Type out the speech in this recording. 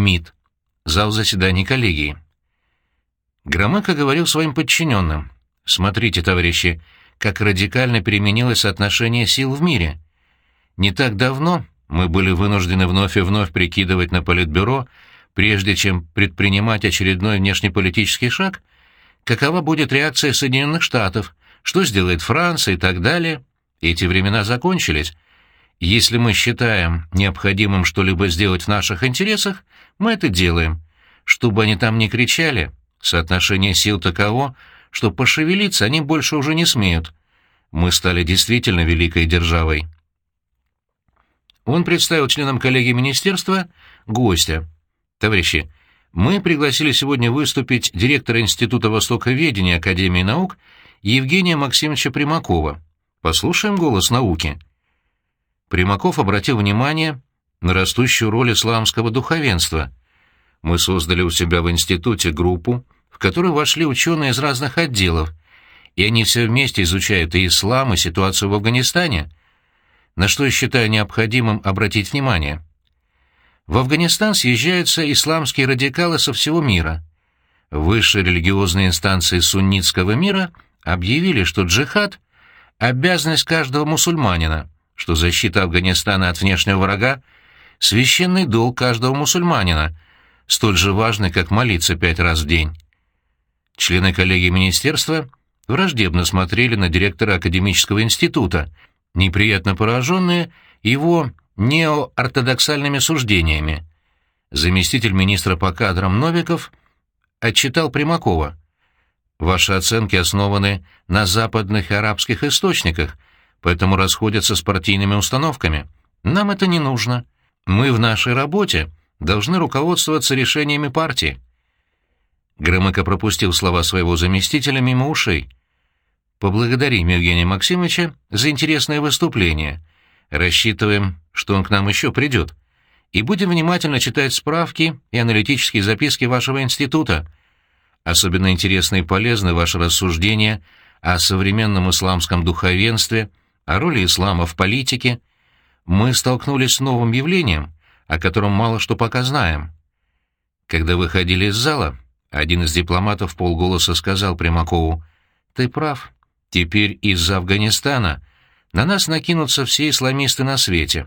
МИД. Зал заседаний коллегии. Громыко говорил своим подчиненным. «Смотрите, товарищи, как радикально переменилось соотношение сил в мире. Не так давно мы были вынуждены вновь и вновь прикидывать на Политбюро, прежде чем предпринимать очередной внешнеполитический шаг, какова будет реакция Соединенных Штатов, что сделает Франция и так далее. Эти времена закончились. Если мы считаем необходимым что-либо сделать в наших интересах, мы это делаем. Чтобы они там не кричали, соотношение сил таково, что пошевелиться они больше уже не смеют. Мы стали действительно великой державой. Он представил членам коллегии министерства гостя. Товарищи, мы пригласили сегодня выступить директора Института Востоковедения Академии наук Евгения Максимовича Примакова. Послушаем голос науки. Примаков обратил внимание на растущую роль исламского духовенства. Мы создали у себя в институте группу, в которую вошли ученые из разных отделов, и они все вместе изучают и ислам, и ситуацию в Афганистане, на что я считаю необходимым обратить внимание. В Афганистан съезжаются исламские радикалы со всего мира. Высшие религиозные инстанции суннитского мира объявили, что джихад — обязанность каждого мусульманина, что защита Афганистана от внешнего врага — священный долг каждого мусульманина, столь же важный, как молиться пять раз в день. Члены коллегии министерства враждебно смотрели на директора академического института, неприятно пораженные его неоортодоксальными суждениями. Заместитель министра по кадрам Новиков отчитал Примакова. «Ваши оценки основаны на западных и арабских источниках, поэтому расходятся с партийными установками. Нам это не нужно. Мы в нашей работе должны руководствоваться решениями партии». Громыко пропустил слова своего заместителя мимо ушей. «Поблагодарим Евгения Максимовича за интересное выступление. Рассчитываем, что он к нам еще придет. И будем внимательно читать справки и аналитические записки вашего института. Особенно интересны и полезны ваши рассуждения о современном исламском духовенстве, о роли ислама в политике. Мы столкнулись с новым явлением, о котором мало что пока знаем. Когда выходили из зала, один из дипломатов полголоса сказал Примакову, «Ты прав. Теперь из-за Афганистана на нас накинутся все исламисты на свете.